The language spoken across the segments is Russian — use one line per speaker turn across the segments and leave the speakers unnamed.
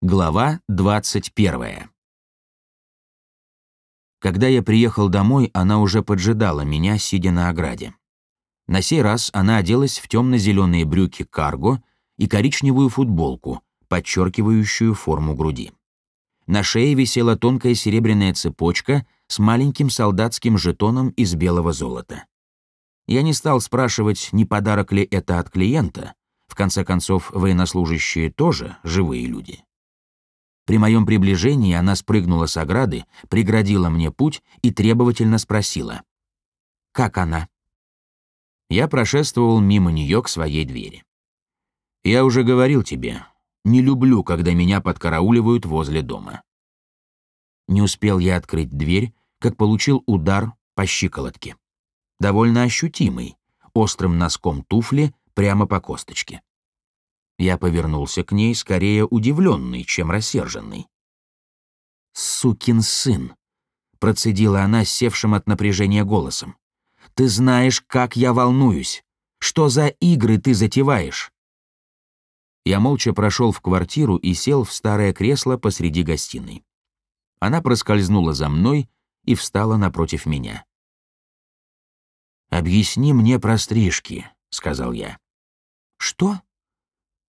Глава 21. Когда я приехал домой, она уже поджидала меня, сидя на ограде. На сей раз она оделась в темно-зеленые брюки карго и коричневую футболку, подчеркивающую форму груди. На шее висела тонкая серебряная цепочка с маленьким солдатским жетоном из белого золота. Я не стал спрашивать, не подарок ли это от клиента. В конце концов, военнослужащие тоже живые люди. При моем приближении она спрыгнула с ограды, преградила мне путь и требовательно спросила. «Как она?» Я прошествовал мимо нее к своей двери. «Я уже говорил тебе, не люблю, когда меня подкарауливают возле дома». Не успел я открыть дверь, как получил удар по щиколотке. Довольно ощутимый, острым носком туфли прямо по косточке. Я повернулся к ней, скорее удивленный, чем рассерженный. «Сукин сын!» — процедила она севшим от напряжения голосом. «Ты знаешь, как я волнуюсь! Что за игры ты затеваешь?» Я молча прошел в квартиру и сел в старое кресло посреди гостиной. Она проскользнула за мной и встала напротив меня. «Объясни мне про стрижки», — сказал я. «Что?»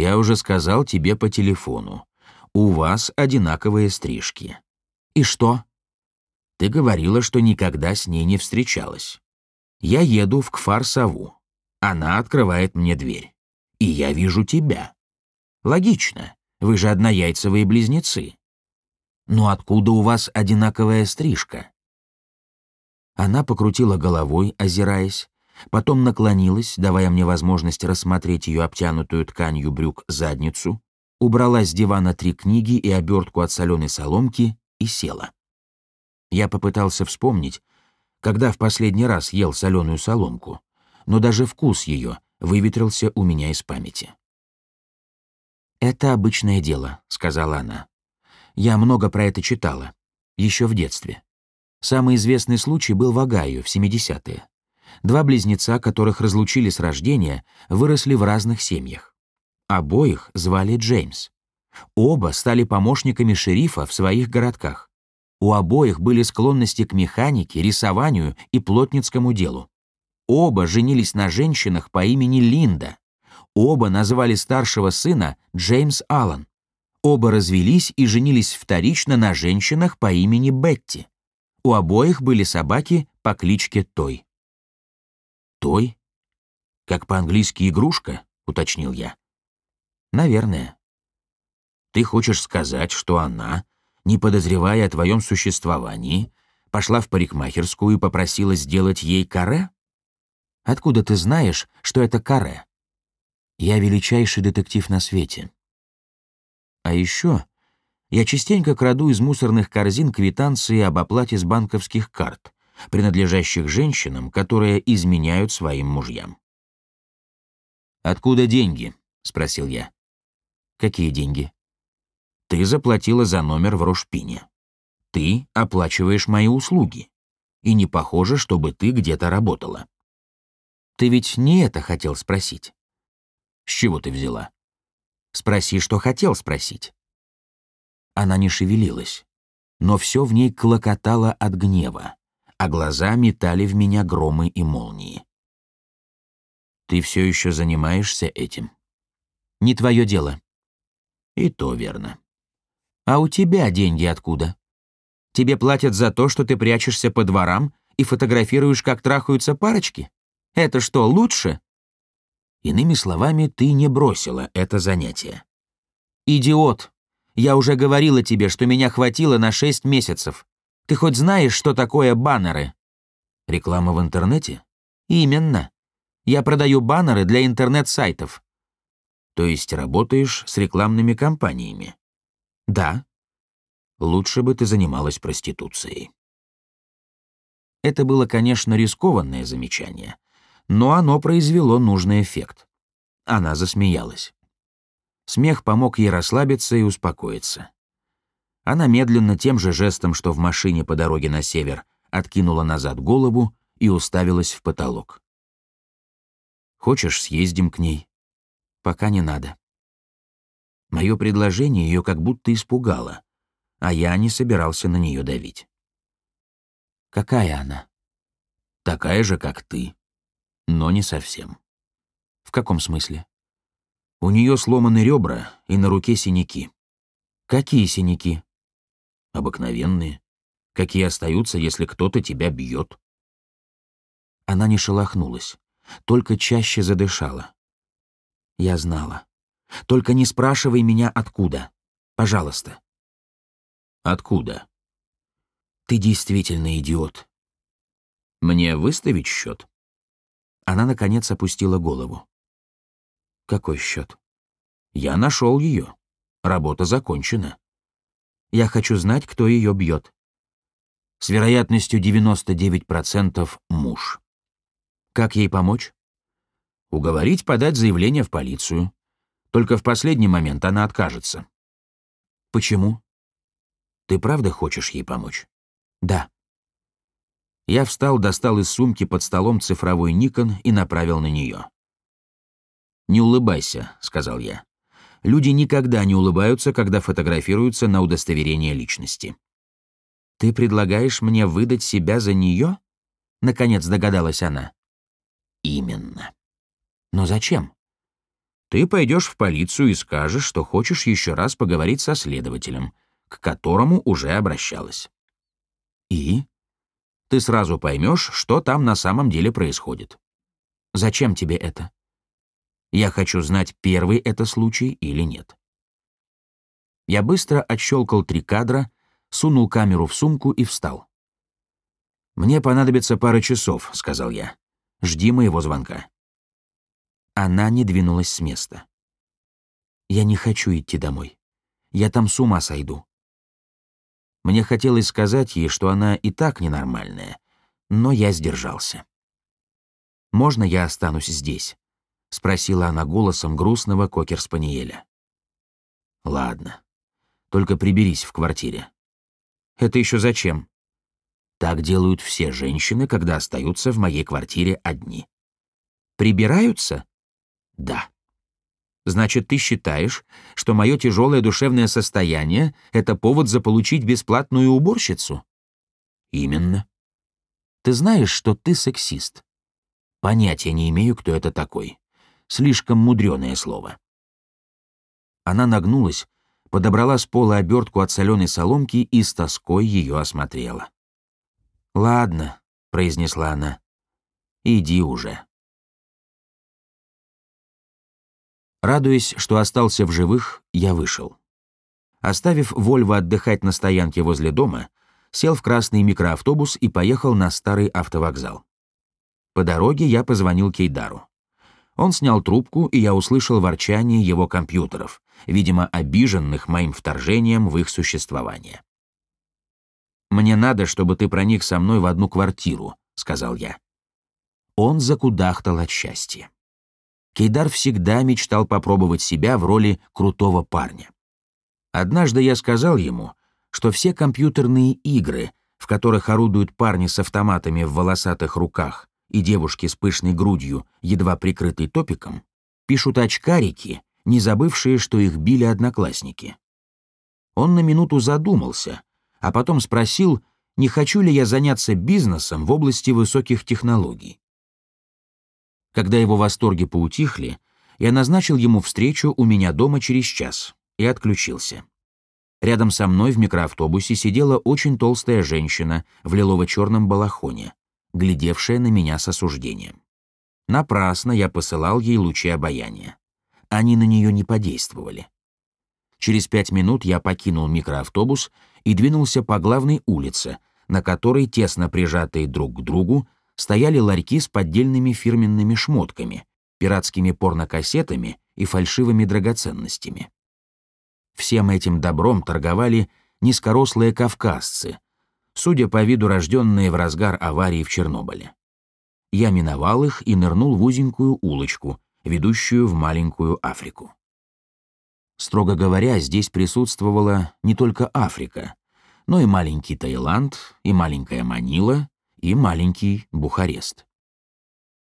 Я уже сказал тебе по телефону. У вас одинаковые стрижки. И что? Ты говорила, что никогда с ней не встречалась. Я еду в Кфар-Саву. Она открывает мне дверь. И я вижу тебя. Логично. Вы же однояйцевые близнецы. Но откуда у вас одинаковая стрижка? Она покрутила головой, озираясь, потом наклонилась, давая мне возможность рассмотреть ее обтянутую тканью брюк задницу, убрала с дивана три книги и обертку от соленой соломки и села. Я попытался вспомнить, когда в последний раз ел соленую соломку, но даже вкус ее выветрился у меня из памяти. «Это обычное дело», — сказала она. «Я много про это читала, еще в детстве. Самый известный случай был в Огайо в 70-е. Два близнеца, которых разлучили с рождения, выросли в разных семьях. Обоих звали Джеймс. Оба стали помощниками шерифа в своих городках. У обоих были склонности к механике, рисованию и плотницкому делу. Оба женились на женщинах по имени Линда. Оба назвали старшего сына Джеймс Аллан. Оба развелись и женились вторично на женщинах по имени Бетти. У обоих были собаки по кличке Той. «Той? Как по-английски игрушка?» — уточнил я. «Наверное». «Ты хочешь сказать, что она, не подозревая о твоем существовании, пошла в парикмахерскую и попросила сделать ей каре? Откуда ты знаешь, что это каре? Я величайший детектив на свете. А еще я частенько краду из мусорных корзин квитанции об оплате с банковских карт, принадлежащих женщинам, которые изменяют своим мужьям. «Откуда деньги?» — спросил я. «Какие деньги?» «Ты заплатила за номер в Рошпине. Ты оплачиваешь мои услуги. И не похоже, чтобы ты где-то работала». «Ты ведь не это хотел спросить?» «С чего ты взяла?» «Спроси, что хотел спросить». Она не шевелилась, но все в ней клокотало от гнева а глаза метали в меня громы и молнии. «Ты все еще занимаешься этим?» «Не твое дело». «И то верно». «А у тебя деньги откуда? Тебе платят за то, что ты прячешься по дворам и фотографируешь, как трахаются парочки? Это что, лучше?» Иными словами, ты не бросила это занятие. «Идиот! Я уже говорила тебе, что меня хватило на шесть месяцев. Ты хоть знаешь, что такое баннеры?» «Реклама в интернете?» «Именно. Я продаю баннеры для интернет-сайтов». «То есть работаешь с рекламными компаниями?» «Да». «Лучше бы ты занималась проституцией». Это было, конечно, рискованное замечание, но оно произвело нужный эффект. Она засмеялась. Смех помог ей расслабиться и успокоиться. Она медленно тем же жестом, что в машине по дороге на север, откинула назад голову и уставилась в потолок. «Хочешь, съездим к ней?» «Пока не надо». Мое предложение ее как будто испугало, а я не собирался на нее давить. «Какая она?» «Такая же, как ты, но не совсем». «В каком смысле?» «У нее сломаны ребра и на руке синяки». «Какие синяки?» «Обыкновенные. Какие остаются, если кто-то тебя бьет». Она не шелохнулась, только чаще задышала. Я знала. Только не спрашивай меня, откуда. Пожалуйста. Откуда? Ты действительно идиот. Мне выставить счет? Она, наконец, опустила голову. Какой счет? Я нашел ее. Работа закончена. Я хочу знать, кто ее бьет. С вероятностью 99% муж. Как ей помочь? Уговорить подать заявление в полицию. Только в последний момент она откажется. Почему? Ты правда хочешь ей помочь? Да. Я встал, достал из сумки под столом цифровой Никон и направил на нее. «Не улыбайся», — сказал я. «Люди никогда не улыбаются, когда фотографируются на удостоверение личности». «Ты предлагаешь мне выдать себя за нее?» — наконец догадалась она. «Именно». «Но зачем?» «Ты пойдешь в полицию и скажешь, что хочешь еще раз поговорить со следователем, к которому уже обращалась». «И?» «Ты сразу поймешь, что там на самом деле происходит». «Зачем тебе это?» «Я хочу знать, первый это случай или нет». Я быстро отщелкал три кадра, сунул камеру в сумку и встал. «Мне понадобится пара часов», — сказал я. «Жди моего звонка». Она не двинулась с места. «Я не хочу идти домой. Я там с ума сойду». Мне хотелось сказать ей, что она и так ненормальная, но я сдержался. «Можно я останусь здесь?» — спросила она голосом грустного кокер-спаниеля. «Ладно. Только приберись в квартире». «Это еще зачем?» «Так делают все женщины, когда остаются в моей квартире одни». «Прибираются?» «Да». «Значит, ты считаешь, что мое тяжелое душевное состояние — это повод заполучить бесплатную уборщицу?» «Именно». «Ты знаешь, что ты сексист?» «Понятия не имею, кто это такой. Слишком мудреное слово». Она нагнулась, подобрала с пола обертку от соленой соломки и с тоской ее осмотрела. «Ладно», — произнесла она, — «иди уже». Радуясь, что остался в живых, я вышел. Оставив Вольво отдыхать на стоянке возле дома, сел в красный микроавтобус и поехал на старый автовокзал. По дороге я позвонил Кейдару. Он снял трубку, и я услышал ворчание его компьютеров, видимо, обиженных моим вторжением в их существование. «Мне надо, чтобы ты проник со мной в одну квартиру», — сказал я. Он закудахтал от счастья. Кейдар всегда мечтал попробовать себя в роли крутого парня. Однажды я сказал ему, что все компьютерные игры, в которых орудуют парни с автоматами в волосатых руках и девушки с пышной грудью, едва прикрытой топиком, пишут очкарики, не забывшие, что их били одноклассники. Он на минуту задумался, а потом спросил, не хочу ли я заняться бизнесом в области высоких технологий. Когда его восторги поутихли, я назначил ему встречу у меня дома через час и отключился. Рядом со мной в микроавтобусе сидела очень толстая женщина в лилово-черном балахоне, глядевшая на меня с осуждением. Напрасно я посылал ей лучи обаяния. Они на нее не подействовали. Через пять минут я покинул микроавтобус и двинулся по главной улице, на которой, тесно прижатые друг к другу, стояли ларьки с поддельными фирменными шмотками, пиратскими порнокассетами и фальшивыми драгоценностями. Всем этим добром торговали низкорослые кавказцы, судя по виду рожденные в разгар аварии в Чернобыле. Я миновал их и нырнул в узенькую улочку, ведущую в маленькую Африку. Строго говоря, здесь присутствовала не только Африка, но и маленький Таиланд, и маленькая Манила, и маленький Бухарест.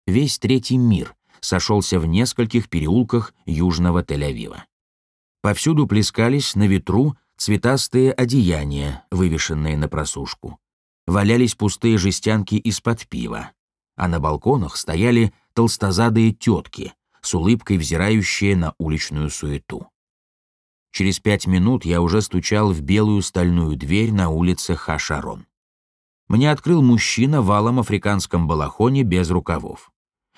Весь третий мир сошелся в нескольких переулках южного Тель-Авива. Повсюду плескались на ветру цветастые одеяния, вывешенные на просушку. Валялись пустые жестянки из-под пива, а на балконах стояли толстозадые тетки, с улыбкой взирающие на уличную суету. Через пять минут я уже стучал в белую стальную дверь на улице Хашарон. Мне открыл мужчина в алом африканском балахоне без рукавов.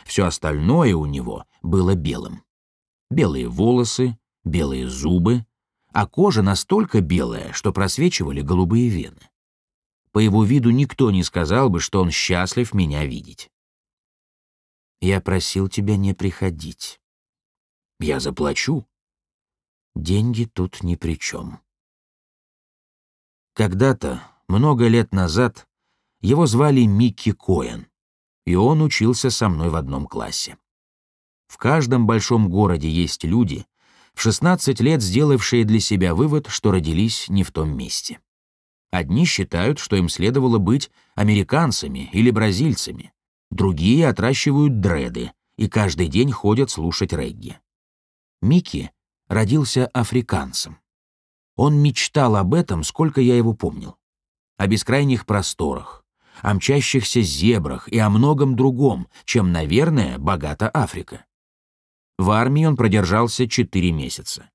Все остальное у него было белым. Белые волосы, белые зубы, а кожа настолько белая, что просвечивали голубые вены. По его виду никто не сказал бы, что он счастлив меня видеть. «Я просил тебя не приходить». «Я заплачу». «Деньги тут ни при чем». Когда-то, много лет назад, его звали Микки Коэн, и он учился со мной в одном классе. В каждом большом городе есть люди, в 16 лет сделавшие для себя вывод, что родились не в том месте. Одни считают, что им следовало быть американцами или бразильцами, другие отращивают дреды и каждый день ходят слушать регги. Микки родился африканцем. Он мечтал об этом, сколько я его помнил. О бескрайних просторах, о мчащихся зебрах и о многом другом, чем, наверное, богата Африка. В армии он продержался 4 месяца.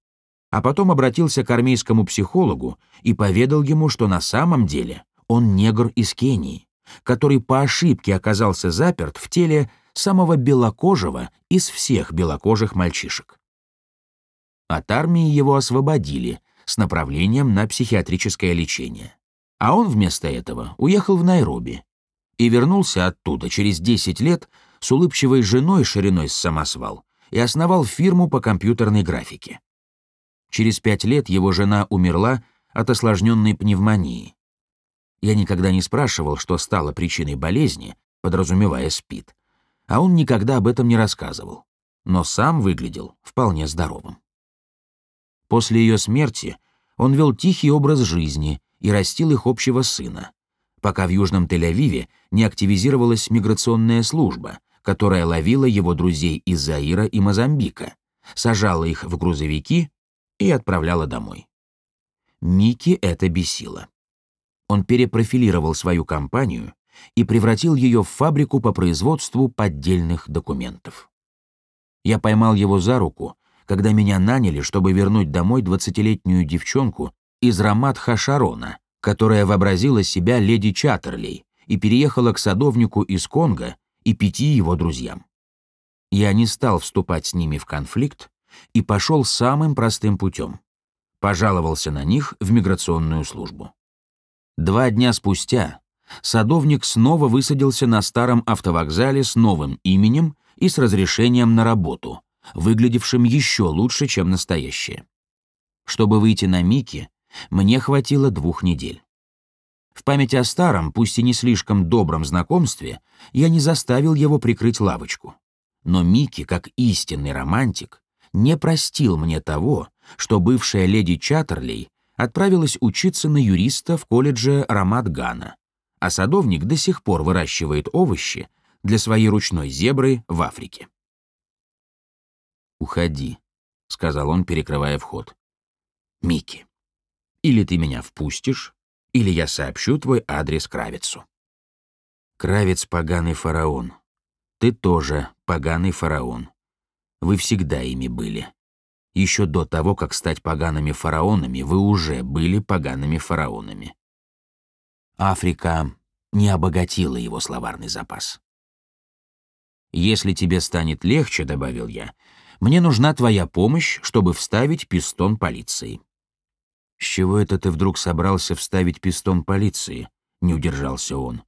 А потом обратился к армейскому психологу и поведал ему, что на самом деле он негр из Кении, который по ошибке оказался заперт в теле самого белокожего из всех белокожих мальчишек. От армии его освободили с направлением на психиатрическое лечение. А он вместо этого уехал в Найроби и вернулся оттуда через 10 лет с улыбчивой женой шириной с самосвал и основал фирму по компьютерной графике. Через пять лет его жена умерла от осложненной пневмонии. Я никогда не спрашивал, что стало причиной болезни, подразумевая СПИД, а он никогда об этом не рассказывал, но сам выглядел вполне здоровым. После ее смерти он вел тихий образ жизни и растил их общего сына, пока в Южном Тель-Авиве не активизировалась миграционная служба, которая ловила его друзей из Заира и Мозамбика, сажала их в грузовики и отправляла домой. Микки это бесило. Он перепрофилировал свою компанию и превратил ее в фабрику по производству поддельных документов. Я поймал его за руку, когда меня наняли, чтобы вернуть домой двадцатилетнюю девчонку из Рамат-Хашарона, которая вообразила себя леди Чаттерлей и переехала к садовнику из Конго и пяти его друзьям. Я не стал вступать с ними в конфликт и пошел самым простым путем. Пожаловался на них в миграционную службу. Два дня спустя садовник снова высадился на старом автовокзале с новым именем и с разрешением на работу, выглядевшим еще лучше, чем настоящее. Чтобы выйти на Мики, мне хватило двух недель. В память о старом, пусть и не слишком добром знакомстве, я не заставил его прикрыть лавочку. Но Микки, как истинный романтик, не простил мне того, что бывшая леди Чаттерлей отправилась учиться на юриста в колледже Рамат-Гана, а садовник до сих пор выращивает овощи для своей ручной зебры в Африке. «Уходи», — сказал он, перекрывая вход. «Микки, или ты меня впустишь, или я сообщу твой адрес Кравицу». Кравец — поганый фараон. Ты тоже поганый фараон. Вы всегда ими были. Еще до того, как стать погаными фараонами, вы уже были погаными фараонами. Африка не обогатила его словарный запас. «Если тебе станет легче», — добавил я, — «мне нужна твоя помощь, чтобы вставить пистон полиции». «С чего это ты вдруг собрался вставить пистон полиции?» — не удержался он.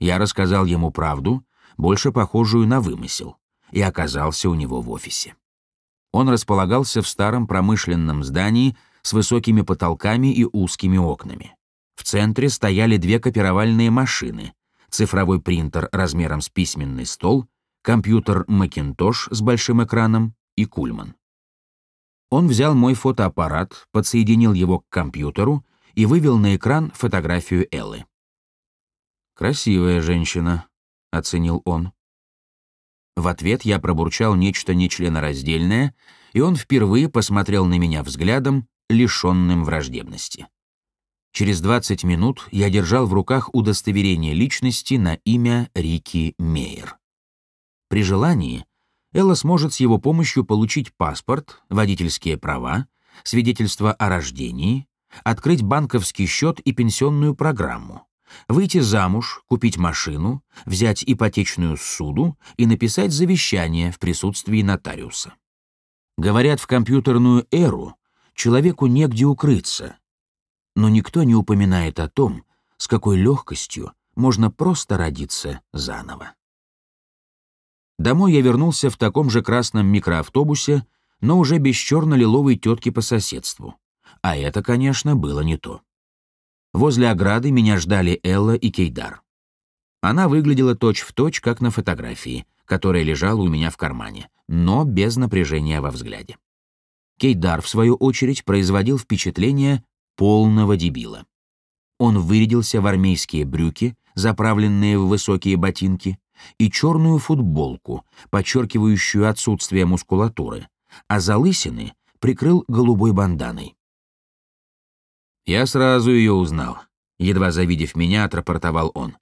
Я рассказал ему правду, больше похожую на вымысел, и оказался у него в офисе. Он располагался в старом промышленном здании с высокими потолками и узкими окнами. В центре стояли две копировальные машины, цифровой принтер размером с письменный стол, компьютер Macintosh с большим экраном и кульман. Он взял мой фотоаппарат, подсоединил его к компьютеру и вывел на экран фотографию Эллы. «Красивая женщина», — оценил он. В ответ я пробурчал нечто нечленораздельное и он впервые посмотрел на меня взглядом, лишенным враждебности. Через 20 минут я держал в руках удостоверение личности на имя Рики Мейер. При желании Элла сможет с его помощью получить паспорт, водительские права, свидетельство о рождении, открыть банковский счет и пенсионную программу, выйти замуж, купить машину, взять ипотечную суду и написать завещание в присутствии нотариуса. Говорят, в компьютерную эру человеку негде укрыться, но никто не упоминает о том, с какой легкостью можно просто родиться заново. Домой я вернулся в таком же красном микроавтобусе, но уже без черно-лиловой тетки по соседству. А это, конечно, было не то. Возле ограды меня ждали Элла и Кейдар. Она выглядела точь-в-точь, точь, как на фотографии, которая лежала у меня в кармане, но без напряжения во взгляде. Кейдар, в свою очередь, производил впечатление полного дебила. Он вырядился в армейские брюки, заправленные в высокие ботинки, и черную футболку, подчеркивающую отсутствие мускулатуры, а залысины прикрыл голубой банданой. Я сразу ее узнал. Едва завидев меня, отрапортовал он.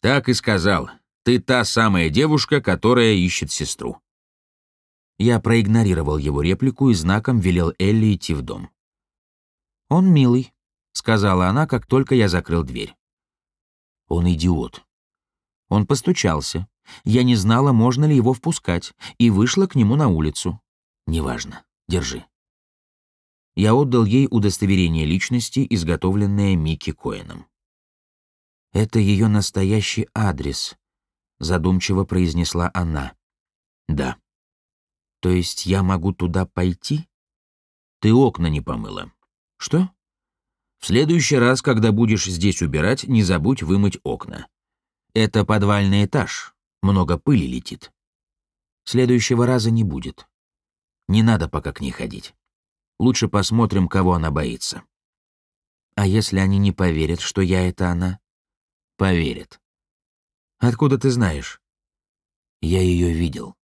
Так и сказал. Ты та самая девушка, которая ищет сестру. Я проигнорировал его реплику и знаком велел Элли идти в дом. «Он милый», — сказала она, как только я закрыл дверь. «Он идиот». Он постучался. Я не знала, можно ли его впускать, и вышла к нему на улицу. «Неважно. Держи» я отдал ей удостоверение личности, изготовленное Микки Коэном. «Это ее настоящий адрес», — задумчиво произнесла она. «Да». «То есть я могу туда пойти?» «Ты окна не помыла». «Что?» «В следующий раз, когда будешь здесь убирать, не забудь вымыть окна. Это подвальный этаж, много пыли летит. Следующего раза не будет. Не надо пока к ней ходить. Лучше посмотрим, кого она боится. А если они не поверят, что я — это она? Поверят. Откуда ты знаешь? Я ее видел.